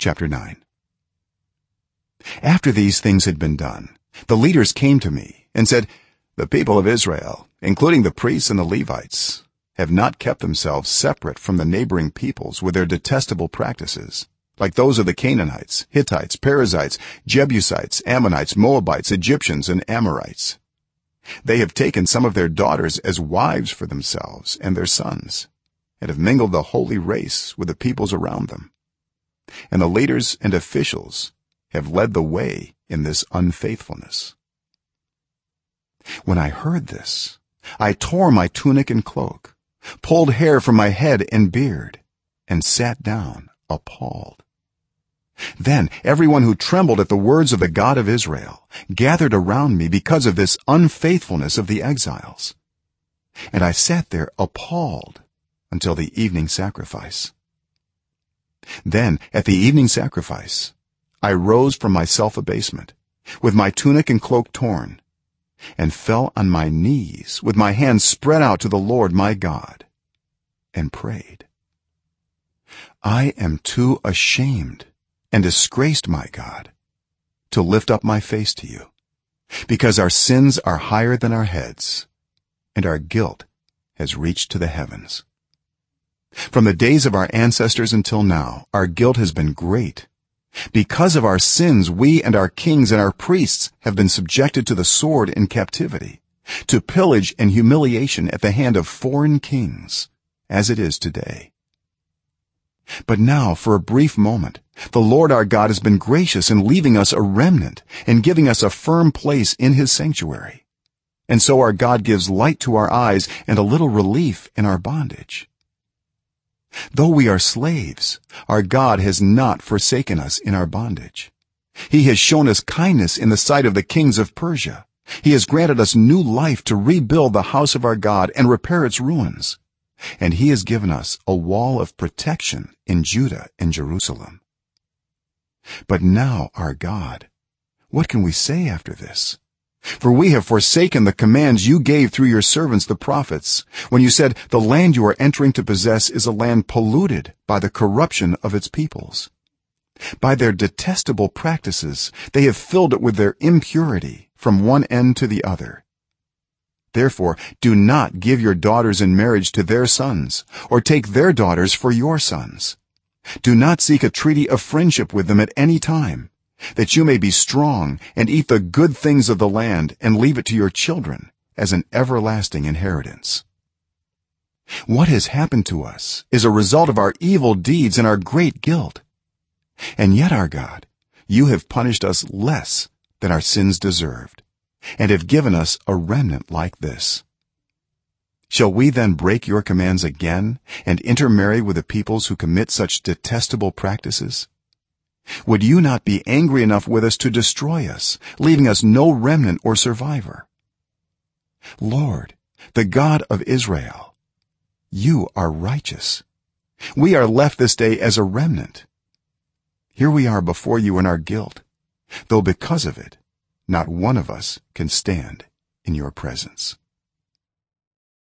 chapter 9 after these things had been done the leaders came to me and said the people of israel including the priests and the levites have not kept themselves separate from the neighboring peoples with their detestable practices like those of the canaanites hittites perizzites jebusites ammonites moabites egyptians and amorites. They have taken some of their daughters as wives for themselves and their sons and have mingled the holy race with the peoples around them and the leaders and officials have led the way in this unfaithfulness. When i heard this i tore my tunic and cloak pulled hair from my head and beard and sat down appalled. Then everyone who trembled at the words of the god of israel gathered around me because of this unfaithfulness of the exiles. And i sat there appalled until the evening sacrifice then at the evening sacrifice i rose from my self-abasement with my tunic and cloak torn and fell on my knees with my hands spread out to the lord my god and prayed. I am too ashamed and disgraced my god to lift up my face to you because our sins are higher than our heads and our guilt has reached to the heavens from the days of our ancestors until now our guilt has been great. Because of our sins we and our kings and our priests have been subjected to the sword in captivity to pillage and humiliation at the hand of foreign kings as it is today. But now for a brief moment the lord our god has been gracious in leaving us a remnant and giving us a firm place in his sanctuary. And so our god gives light to our eyes and a little relief in our bondage though we are slaves our god has not forsaken us in our bondage. He has shown us kindness in the sight of the kings of persia. He has granted us new life to rebuild the house of our god and repair its ruins. And he has given us a wall of protection in judah and jerusalem. But now our god what can we say after this for we have forsaken the commands you gave through your servants the prophets when you said the land you are entering to possess is a land polluted by the corruption of its peoples. By their detestable practices they have filled it with their impurity from one end to the other. Therefore do not give your daughters in marriage to their sons or take their daughters for your sons. Do not seek a treaty of friendship with them at any time that you may be strong and eat the good things of the land and leave it to your children as an everlasting inheritance. What has happened to us is a result of our evil deeds and our great guilt. And yet our god you have punished us less than our sins deserved and have given us a remnant like this. Shall we then break your commands again and intermarry with the peoples who commit such detestable practices would you not be angry enough with us to destroy us leaving us no remnant or survivor? Lord the god of israel you are righteous. We are left this day as a remnant. Here we are before you in our guilt though because of it not one of us can stand in your presence